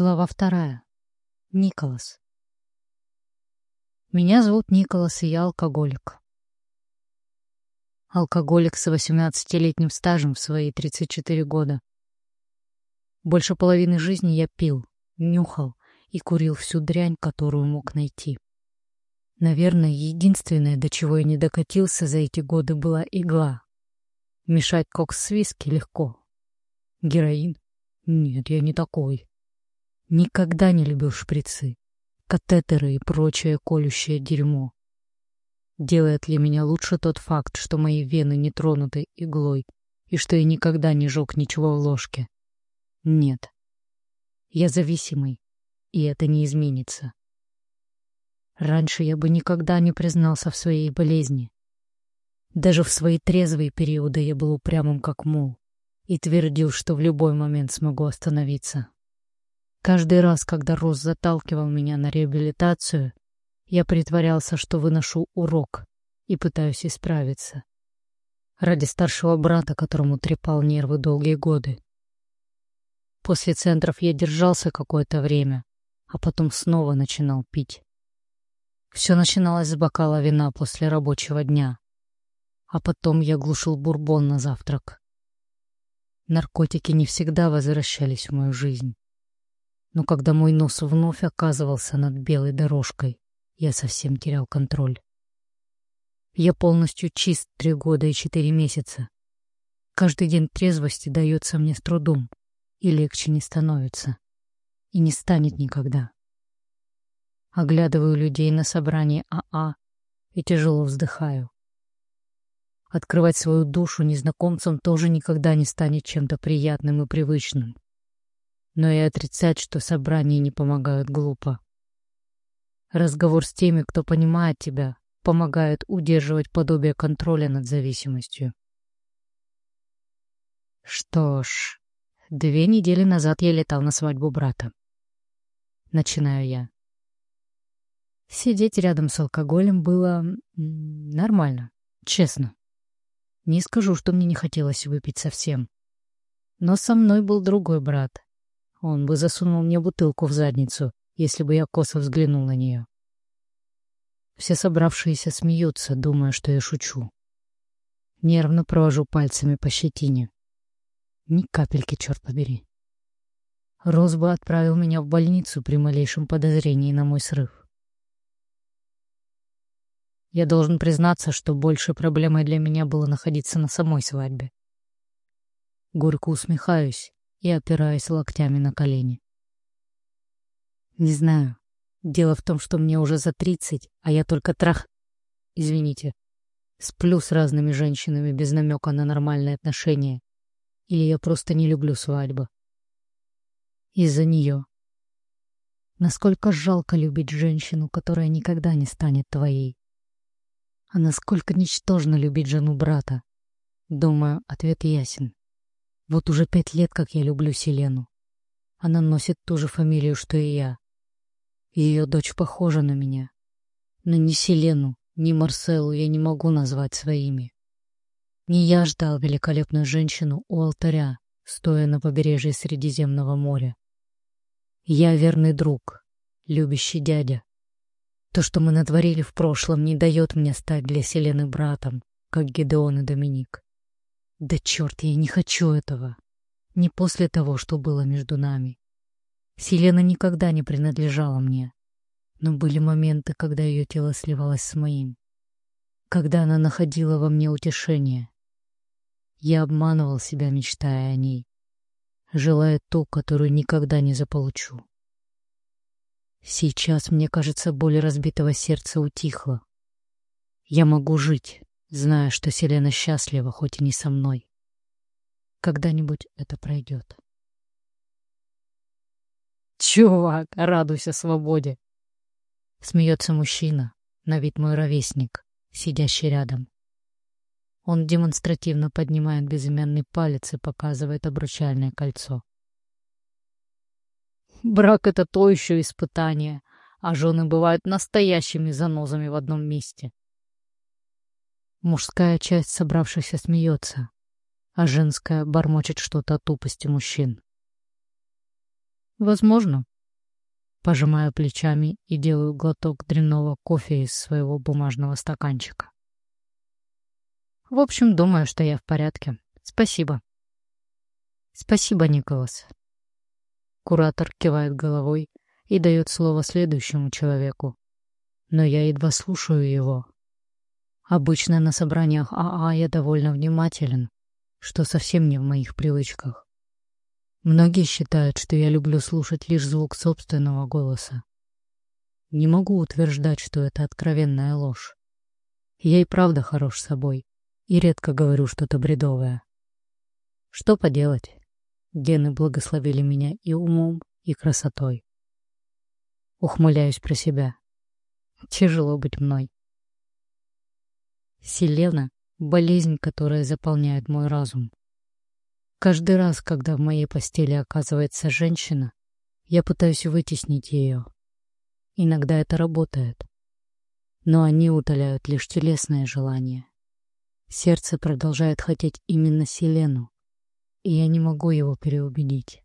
Глава вторая. Николас. Меня зовут Николас, и я алкоголик. Алкоголик с 18-летним стажем в свои 34 года. Больше половины жизни я пил, нюхал и курил всю дрянь, которую мог найти. Наверное, единственное, до чего я не докатился за эти годы, была игла. Мешать кокс с виски легко. Героин? Нет, я не такой. Никогда не любил шприцы, катетеры и прочее колющее дерьмо. Делает ли меня лучше тот факт, что мои вены не тронуты иглой и что я никогда не жег ничего в ложке? Нет. Я зависимый, и это не изменится. Раньше я бы никогда не признался в своей болезни. Даже в свои трезвые периоды я был упрямым как мул и твердил, что в любой момент смогу остановиться. Каждый раз, когда Рос заталкивал меня на реабилитацию, я притворялся, что выношу урок и пытаюсь исправиться. Ради старшего брата, которому трепал нервы долгие годы. После центров я держался какое-то время, а потом снова начинал пить. Все начиналось с бокала вина после рабочего дня, а потом я глушил бурбон на завтрак. Наркотики не всегда возвращались в мою жизнь. Но когда мой нос вновь оказывался над белой дорожкой, я совсем терял контроль. Я полностью чист три года и четыре месяца. Каждый день трезвости дается мне с трудом, и легче не становится. И не станет никогда. Оглядываю людей на собрании АА и тяжело вздыхаю. Открывать свою душу незнакомцам тоже никогда не станет чем-то приятным и привычным но и отрицать, что собрания не помогают, глупо. Разговор с теми, кто понимает тебя, помогает удерживать подобие контроля над зависимостью. Что ж, две недели назад я летал на свадьбу брата. Начинаю я. Сидеть рядом с алкоголем было нормально, честно. Не скажу, что мне не хотелось выпить совсем. Но со мной был другой брат, он бы засунул мне бутылку в задницу, если бы я косо взглянул на нее. Все собравшиеся смеются, думая, что я шучу. Нервно провожу пальцами по щетине. Ни капельки, черт побери. Рос бы отправил меня в больницу при малейшем подозрении на мой срыв. Я должен признаться, что большей проблемой для меня было находиться на самой свадьбе. Горько усмехаюсь, и опираясь локтями на колени. Не знаю. Дело в том, что мне уже за тридцать, а я только трах... Извините. Сплю с разными женщинами без намека на нормальные отношения. Или я просто не люблю свадьбы. Из-за нее. Насколько жалко любить женщину, которая никогда не станет твоей. А насколько ничтожно любить жену брата. Думаю, ответ ясен. Вот уже пять лет, как я люблю Селену. Она носит ту же фамилию, что и я. Ее дочь похожа на меня. Но ни Селену, ни Марселу я не могу назвать своими. Не я ждал великолепную женщину у алтаря, стоя на побережье Средиземного моря. Я верный друг, любящий дядя. То, что мы натворили в прошлом, не дает мне стать для Селены братом, как Гедеон и Доминик. Да черт, я не хочу этого. Не после того, что было между нами. Селена никогда не принадлежала мне. Но были моменты, когда ее тело сливалось с моим. Когда она находила во мне утешение. Я обманывал себя, мечтая о ней. Желая ту, которую никогда не заполучу. Сейчас, мне кажется, боль разбитого сердца утихла. Я могу жить, зная, что Селена счастлива, хоть и не со мной. Когда-нибудь это пройдет. «Чувак, радуйся свободе!» Смеется мужчина, на вид мой ровесник, сидящий рядом. Он демонстративно поднимает безымянный палец и показывает обручальное кольцо. Брак — это то еще испытание, а жены бывают настоящими занозами в одном месте. Мужская часть собравшихся смеется, а женская бормочет что-то о тупости мужчин. Возможно, Пожимаю плечами и делаю глоток дрянного кофе из своего бумажного стаканчика. В общем, думаю, что я в порядке. Спасибо. Спасибо, Николас. Куратор кивает головой и дает слово следующему человеку. Но я едва слушаю его. Обычно на собраниях АА я довольно внимателен, что совсем не в моих привычках. Многие считают, что я люблю слушать лишь звук собственного голоса. Не могу утверждать, что это откровенная ложь. Я и правда хорош собой, и редко говорю что-то бредовое. Что поделать? Гены благословили меня и умом, и красотой. Ухмыляюсь про себя. Тяжело быть мной. Селена — болезнь, которая заполняет мой разум. Каждый раз, когда в моей постели оказывается женщина, я пытаюсь вытеснить ее. Иногда это работает. Но они утоляют лишь телесное желание. Сердце продолжает хотеть именно Селену, и я не могу его переубедить.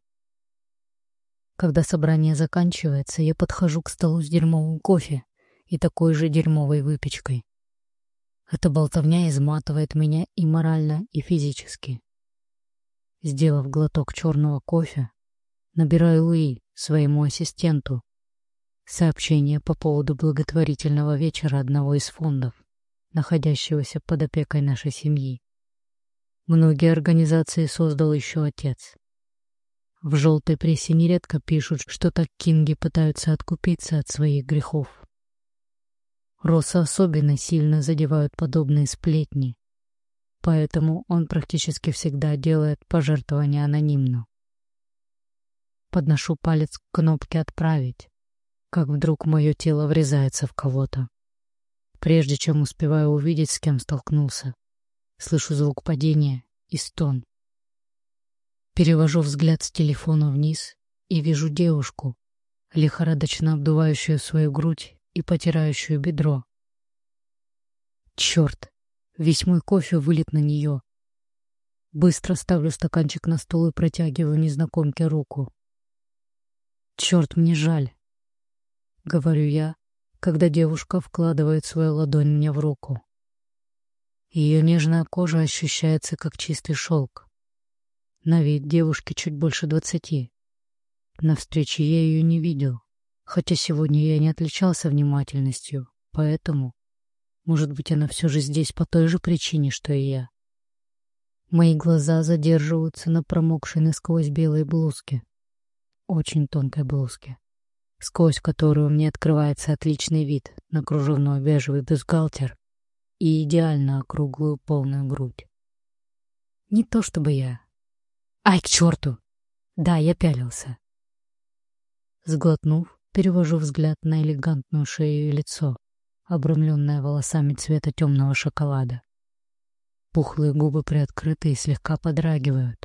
Когда собрание заканчивается, я подхожу к столу с дерьмовым кофе и такой же дерьмовой выпечкой. Эта болтовня изматывает меня и морально, и физически. Сделав глоток черного кофе, набираю Луи, своему ассистенту, сообщение по поводу благотворительного вечера одного из фондов находящегося под опекой нашей семьи. Многие организации создал еще отец. В желтой прессе нередко пишут, что так кинги пытаются откупиться от своих грехов. Роса особенно сильно задевают подобные сплетни, поэтому он практически всегда делает пожертвования анонимно. Подношу палец к кнопке «Отправить», как вдруг мое тело врезается в кого-то. Прежде чем успеваю увидеть, с кем столкнулся, слышу звук падения и стон. Перевожу взгляд с телефона вниз и вижу девушку, лихорадочно обдувающую свою грудь и потирающую бедро. Черт, весь мой кофе вылет на нее. Быстро ставлю стаканчик на стол и протягиваю незнакомке руку. Черт, мне жаль, говорю я, когда девушка вкладывает свою ладонь мне в руку. Ее нежная кожа ощущается как чистый шелк. На вид девушки чуть больше двадцати. На встрече я ее не видел, хотя сегодня я не отличался внимательностью, поэтому, может быть, она все же здесь по той же причине, что и я. Мои глаза задерживаются на промокшей насквозь белой блузке. Очень тонкой блузке сквозь которую мне открывается отличный вид на кружевной бежевый бюстгальтер и идеально округлую полную грудь. Не то чтобы я... Ай, к черту! Да, я пялился. Сглотнув, перевожу взгляд на элегантную шею и лицо, обрамленное волосами цвета темного шоколада. Пухлые губы приоткрыты и слегка подрагивают.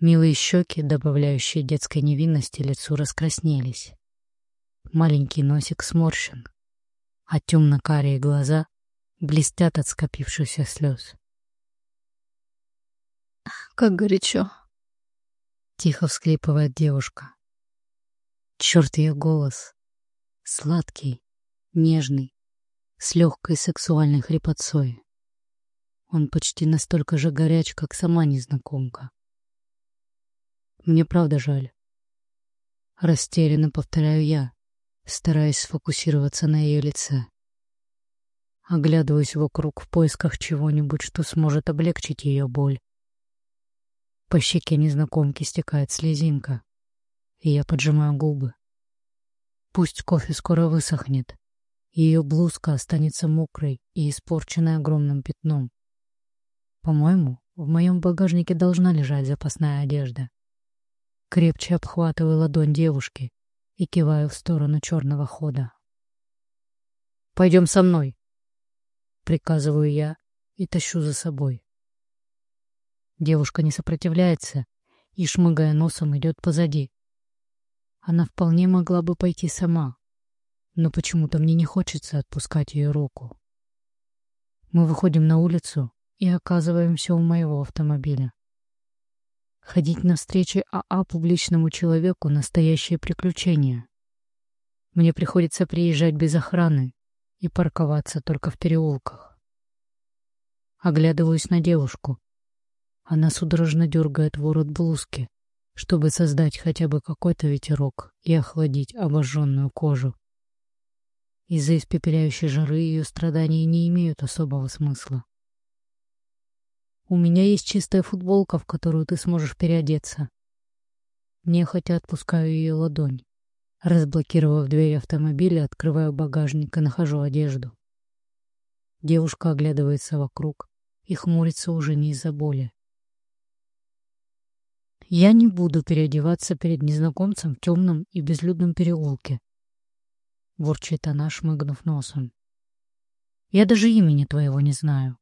Милые щеки, добавляющие детской невинности, лицу раскраснелись. Маленький носик сморщен, а темно-карие глаза блестят от скопившихся слез. «Как горячо!» — тихо всклипывает девушка. Черт ее голос! Сладкий, нежный, с легкой сексуальной хрипотцой. Он почти настолько же горяч, как сама незнакомка. Мне правда жаль. Растерянно повторяю я, стараясь сфокусироваться на ее лице. Оглядываюсь вокруг в поисках чего-нибудь, что сможет облегчить ее боль. По щеке незнакомки стекает слезинка, и я поджимаю губы. Пусть кофе скоро высохнет, ее блузка останется мокрой и испорченной огромным пятном. По-моему, в моем багажнике должна лежать запасная одежда. Крепче обхватываю ладонь девушки и киваю в сторону черного хода. «Пойдем со мной!» Приказываю я и тащу за собой. Девушка не сопротивляется и, шмыгая носом, идет позади. Она вполне могла бы пойти сама, но почему-то мне не хочется отпускать ее руку. Мы выходим на улицу и оказываемся у моего автомобиля. Ходить на встречи АА публичному человеку — настоящее приключение. Мне приходится приезжать без охраны и парковаться только в переулках. Оглядываюсь на девушку. Она судорожно дергает ворот блузки, чтобы создать хотя бы какой-то ветерок и охладить обожженную кожу. Из-за испепеляющей жары ее страдания не имеют особого смысла. У меня есть чистая футболка, в которую ты сможешь переодеться. Нехотя отпускаю ее ладонь. Разблокировав дверь автомобиля, открываю багажник и нахожу одежду. Девушка оглядывается вокруг и хмурится уже не из-за боли. Я не буду переодеваться перед незнакомцем в темном и безлюдном переулке. Ворчит она, шмыгнув носом. Я даже имени твоего не знаю.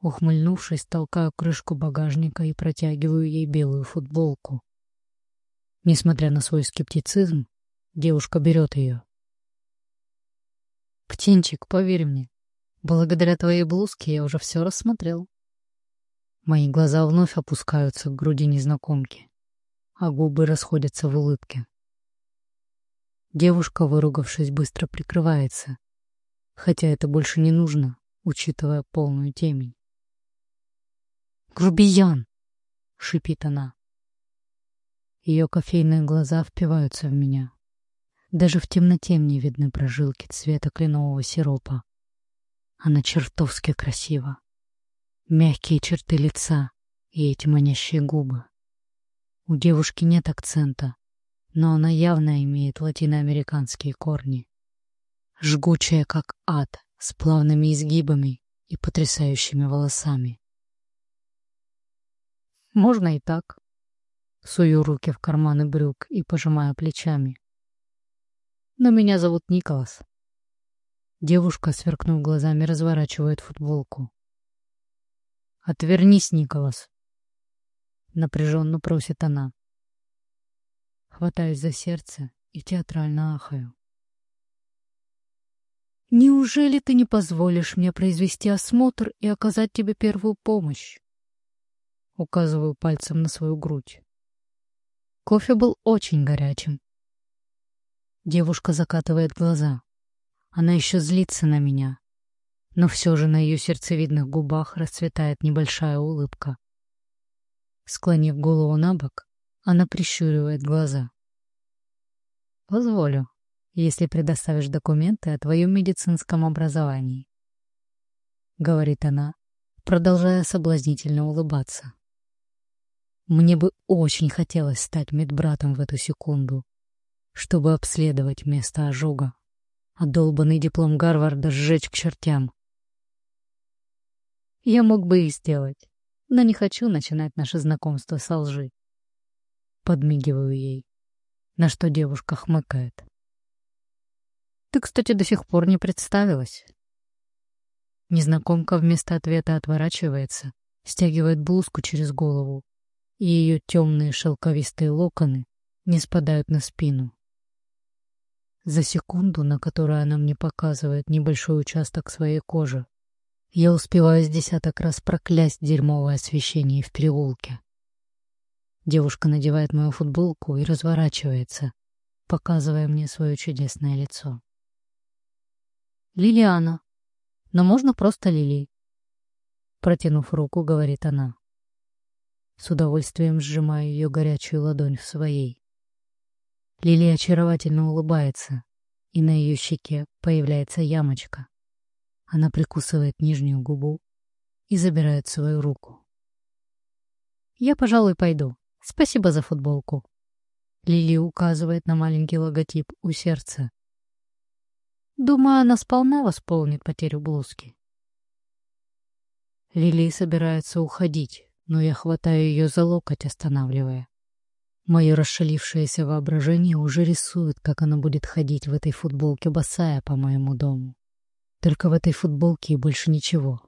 Ухмыльнувшись, толкаю крышку багажника и протягиваю ей белую футболку. Несмотря на свой скептицизм, девушка берет ее. «Птенчик, поверь мне, благодаря твоей блузке я уже все рассмотрел». Мои глаза вновь опускаются к груди незнакомки, а губы расходятся в улыбке. Девушка, выругавшись, быстро прикрывается, хотя это больше не нужно, учитывая полную темень. «Грубиян!» — шипит она. Ее кофейные глаза впиваются в меня. Даже в темноте мне видны прожилки цвета кленового сиропа. Она чертовски красива. Мягкие черты лица и эти манящие губы. У девушки нет акцента, но она явно имеет латиноамериканские корни. Жгучая, как ад, с плавными изгибами и потрясающими волосами. Можно и так. Сую руки в карманы брюк и пожимаю плечами. Но меня зовут Николас. Девушка, сверкнув глазами, разворачивает футболку. «Отвернись, Николас!» Напряженно просит она. Хватаюсь за сердце и театрально ахаю. «Неужели ты не позволишь мне произвести осмотр и оказать тебе первую помощь?» Указываю пальцем на свою грудь. Кофе был очень горячим. Девушка закатывает глаза. Она еще злится на меня. Но все же на ее сердцевидных губах расцветает небольшая улыбка. Склонив голову на бок, она прищуривает глаза. «Позволю, если предоставишь документы о твоем медицинском образовании», — говорит она, продолжая соблазнительно улыбаться. Мне бы очень хотелось стать медбратом в эту секунду, чтобы обследовать место ожога, а долбанный диплом Гарварда сжечь к чертям. Я мог бы и сделать, но не хочу начинать наше знакомство со лжи. Подмигиваю ей, на что девушка хмыкает. Ты, кстати, до сих пор не представилась. Незнакомка вместо ответа отворачивается, стягивает блузку через голову и ее темные шелковистые локоны не спадают на спину. За секунду, на которую она мне показывает небольшой участок своей кожи, я успеваю с десяток раз проклясть дерьмовое освещение в переулке. Девушка надевает мою футболку и разворачивается, показывая мне свое чудесное лицо. «Лилиана. Но можно просто Лили?» Протянув руку, говорит она. С удовольствием сжимаю ее горячую ладонь в своей. Лили очаровательно улыбается, и на ее щеке появляется ямочка. Она прикусывает нижнюю губу и забирает свою руку. «Я, пожалуй, пойду. Спасибо за футболку». Лили указывает на маленький логотип у сердца. «Думаю, она сполна восполнит потерю блузки». Лили собирается уходить, но я хватаю ее за локоть, останавливая. Мое расшалившееся воображение уже рисует, как она будет ходить в этой футболке босая по моему дому. Только в этой футболке и больше ничего.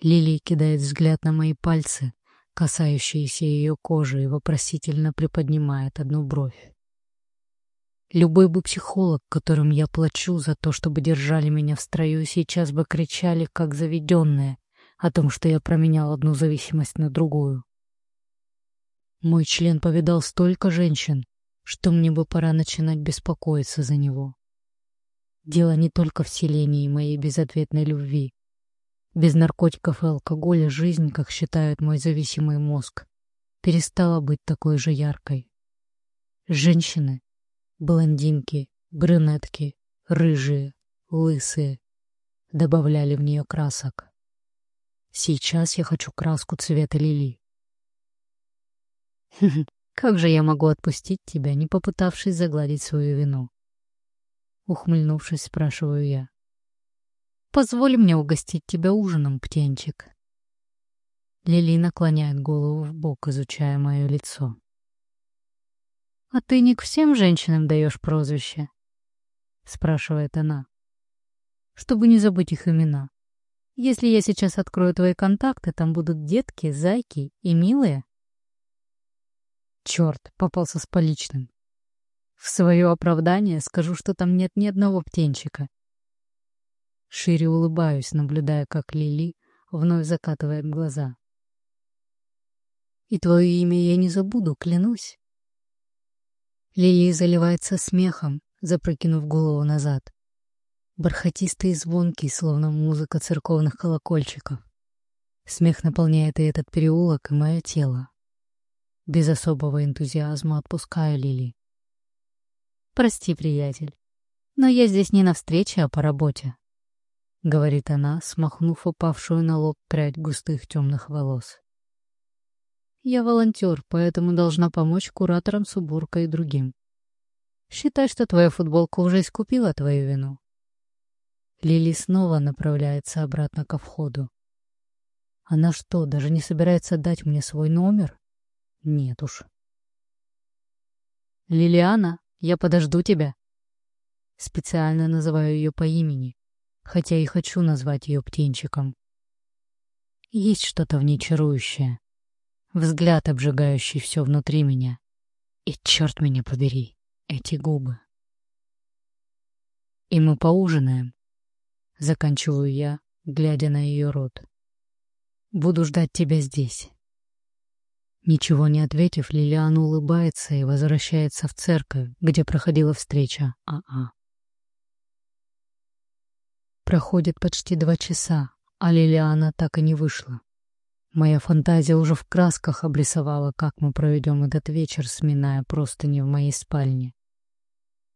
Лилия кидает взгляд на мои пальцы, касающиеся ее кожи, и вопросительно приподнимает одну бровь. Любой бы психолог, которым я плачу за то, чтобы держали меня в строю, сейчас бы кричали, как заведенные, о том, что я променял одну зависимость на другую. Мой член повидал столько женщин, что мне бы пора начинать беспокоиться за него. Дело не только в селении моей безответной любви. Без наркотиков и алкоголя жизнь, как считает мой зависимый мозг, перестала быть такой же яркой. Женщины, блондинки, брюнетки, рыжие, лысые, добавляли в нее красок. Сейчас я хочу краску цвета лили. Как же я могу отпустить тебя, не попытавшись загладить свою вину? Ухмыльнувшись, спрашиваю я. Позволь мне угостить тебя ужином, птенчик. Лили наклоняет голову в бок, изучая мое лицо. «А ты не к всем женщинам даешь прозвище?» — спрашивает она. «Чтобы не забыть их имена. Если я сейчас открою твои контакты, там будут детки, зайки и милые». Черт, попался с поличным. В свое оправдание скажу, что там нет ни одного птенчика. Шире улыбаюсь, наблюдая, как Лили вновь закатывает глаза. И твое имя я не забуду, клянусь. Лили заливается смехом, запрокинув голову назад. Бархатистый и звонкий, словно музыка церковных колокольчиков. Смех наполняет и этот переулок, и мое тело. Без особого энтузиазма отпускаю Лили. «Прости, приятель, но я здесь не на встрече, а по работе», — говорит она, смахнув упавшую на лоб прядь густых темных волос. «Я волонтер, поэтому должна помочь кураторам с уборкой и другим. Считай, что твоя футболка уже искупила твою вину». Лили снова направляется обратно ко входу. Она что, даже не собирается дать мне свой номер? Нет уж. «Лилиана, я подожду тебя». Специально называю ее по имени, хотя и хочу назвать ее птенчиком. Есть что-то в ней чарующее. Взгляд, обжигающий все внутри меня. И черт меня побери, эти губы. И мы поужинаем. Заканчиваю я, глядя на ее рот. Буду ждать тебя здесь. Ничего не ответив, Лилиана улыбается и возвращается в церковь, где проходила встреча АА. Проходит почти два часа, а Лилиана так и не вышла. Моя фантазия уже в красках обрисовала, как мы проведем этот вечер, сминая простыни в моей спальне.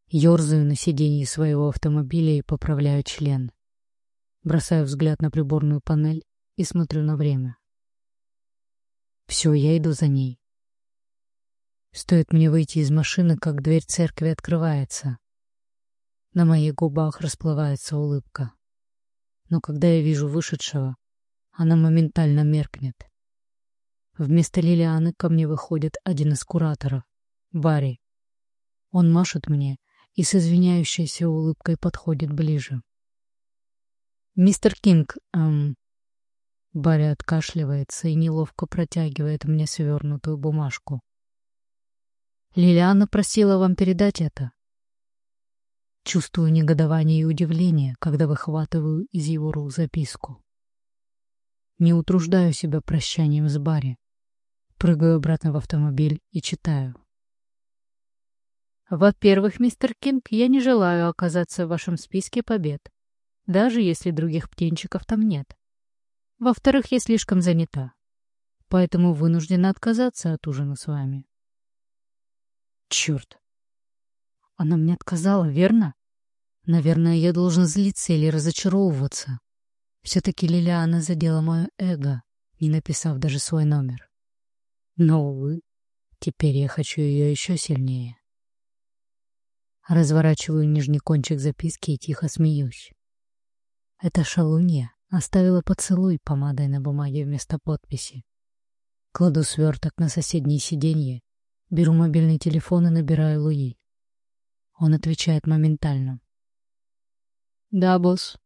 Ёрзаю на сиденье своего автомобиля и поправляю член. Бросаю взгляд на приборную панель и смотрю на время. Все, я иду за ней. Стоит мне выйти из машины, как дверь церкви открывается. На моих губах расплывается улыбка. Но когда я вижу вышедшего, она моментально меркнет. Вместо Лилианы ко мне выходит один из кураторов, Барри. Он машет мне и с извиняющейся улыбкой подходит ближе. «Мистер Кинг, эм, Барри откашливается и неловко протягивает мне свернутую бумажку. «Лилиана просила вам передать это». Чувствую негодование и удивление, когда выхватываю из его рук записку. Не утруждаю себя прощанием с Барри. Прыгаю обратно в автомобиль и читаю. Во-первых, мистер Кинг, я не желаю оказаться в вашем списке побед, даже если других птенчиков там нет. Во-вторых, я слишком занята. Поэтому вынуждена отказаться от ужина с вами. Черт. Она мне отказала, верно? Наверное, я должен злиться или разочаровываться. Все-таки Лилиана задела мое эго, не написав даже свой номер. Но, увы, теперь я хочу ее еще сильнее. Разворачиваю нижний кончик записки и тихо смеюсь. Это шалунья. Оставила поцелуй помадой на бумаге вместо подписи. Кладу сверток на соседнее сиденье, беру мобильный телефон и набираю Луи. Он отвечает моментально. «Да, босс».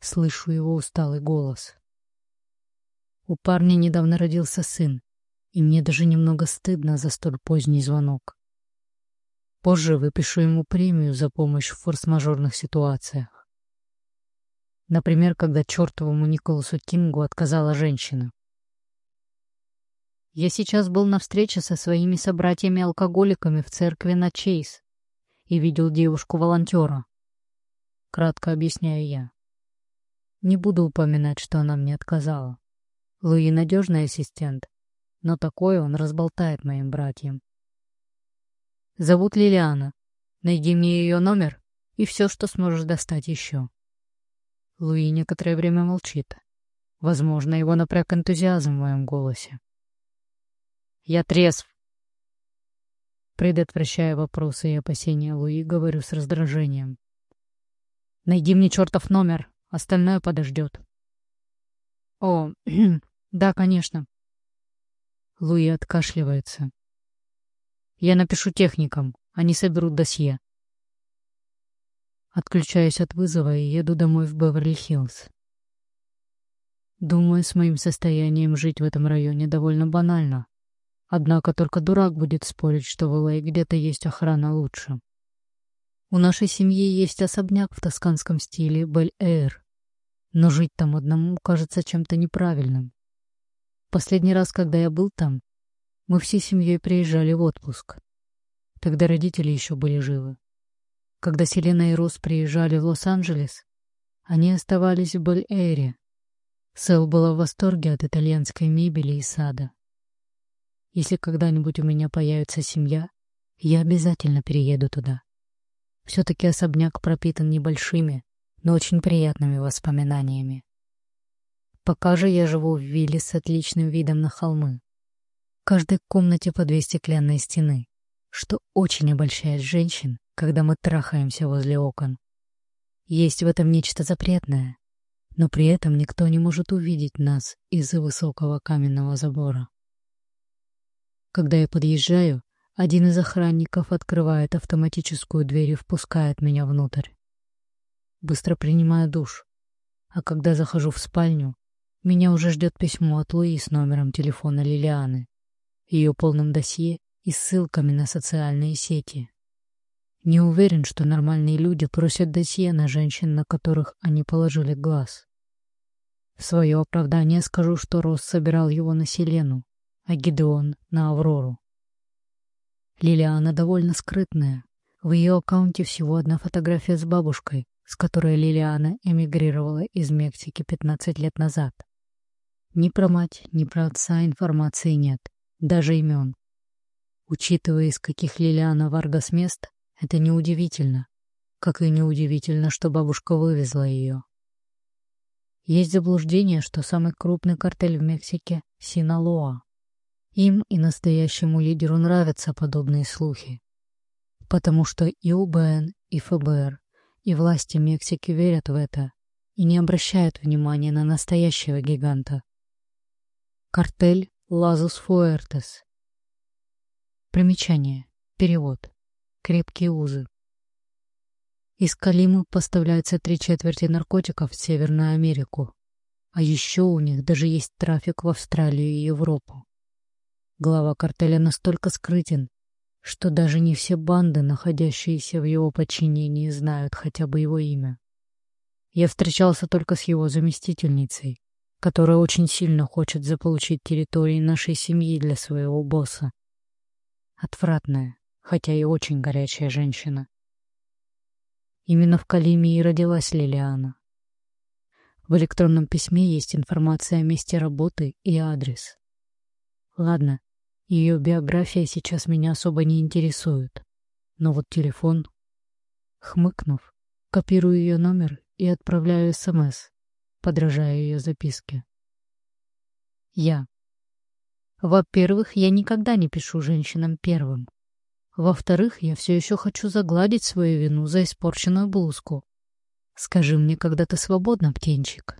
Слышу его усталый голос. У парня недавно родился сын, и мне даже немного стыдно за столь поздний звонок. Позже выпишу ему премию за помощь в форс-мажорных ситуациях. Например, когда чертовому Николасу Кингу отказала женщина. Я сейчас был на встрече со своими собратьями-алкоголиками в церкви на Чейз и видел девушку-волонтера. Кратко объясняю я. Не буду упоминать, что она мне отказала. Луи надежный ассистент, но такое он разболтает моим братьям. Зовут Лилиана. Найди мне ее номер и все, что сможешь достать еще. Луи некоторое время молчит. Возможно, его напряг энтузиазм в моем голосе. Я трезв. Предотвращая вопросы и опасения Луи, говорю с раздражением. Найди мне чертов номер, остальное подождет. О, да, конечно. Луи откашливается. Я напишу техникам, они соберут досье. Отключаюсь от вызова и еду домой в Беверли-Хиллз. Думаю, с моим состоянием жить в этом районе довольно банально. Однако только дурак будет спорить, что в Лэй где-то есть охрана лучше. У нашей семьи есть особняк в тосканском стиле Бель-Эйр, но жить там одному кажется чем-то неправильным. Последний раз, когда я был там, мы всей семьей приезжали в отпуск. Тогда родители еще были живы. Когда Селена и Рос приезжали в Лос-Анджелес, они оставались в Бель-Эйре. Сэл была в восторге от итальянской мебели и сада. Если когда-нибудь у меня появится семья, я обязательно перееду туда. Все-таки особняк пропитан небольшими, но очень приятными воспоминаниями. Пока же я живу в вилле с отличным видом на холмы. В каждой комнате по две стеклянные стены, что очень обольщает женщин, когда мы трахаемся возле окон. Есть в этом нечто запретное, но при этом никто не может увидеть нас из-за высокого каменного забора. Когда я подъезжаю, один из охранников открывает автоматическую дверь и впускает меня внутрь. Быстро принимаю душ, а когда захожу в спальню, меня уже ждет письмо от Луи с номером телефона Лилианы, ее полным досье и ссылками на социальные сети. Не уверен, что нормальные люди просят досье на женщин, на которых они положили глаз. В свое оправдание скажу, что Рос собирал его на Селену, а Гидеон — на Аврору. Лилиана довольно скрытная. В ее аккаунте всего одна фотография с бабушкой, с которой Лилиана эмигрировала из Мексики 15 лет назад. Ни про мать, ни про отца информации нет, даже имен. Учитывая, из каких Лилиана Варгас мест, это неудивительно. Как и неудивительно, что бабушка вывезла ее. Есть заблуждение, что самый крупный картель в Мексике — Синалоа. Им и настоящему лидеру нравятся подобные слухи. Потому что и УБН, и ФБР, и власти Мексики верят в это и не обращают внимания на настоящего гиганта. Картель Лазус Фуэртес. Примечание. Перевод крепкие узы. Из Калимы поставляются три четверти наркотиков в Северную Америку, а еще у них даже есть трафик в Австралию и Европу. Глава картеля настолько скрытен, что даже не все банды, находящиеся в его подчинении, знают хотя бы его имя. Я встречался только с его заместительницей, которая очень сильно хочет заполучить территории нашей семьи для своего босса. Отвратная, хотя и очень горячая женщина. Именно в Калиме и родилась Лилиана. В электронном письме есть информация о месте работы и адрес. Ладно, ее биография сейчас меня особо не интересует. Но вот телефон... Хмыкнув, копирую ее номер и отправляю СМС, подражая ее записке. Я. Во-первых, я никогда не пишу женщинам первым. Во-вторых, я все еще хочу загладить свою вину за испорченную блузку. Скажи мне, когда ты свободна, птенчик.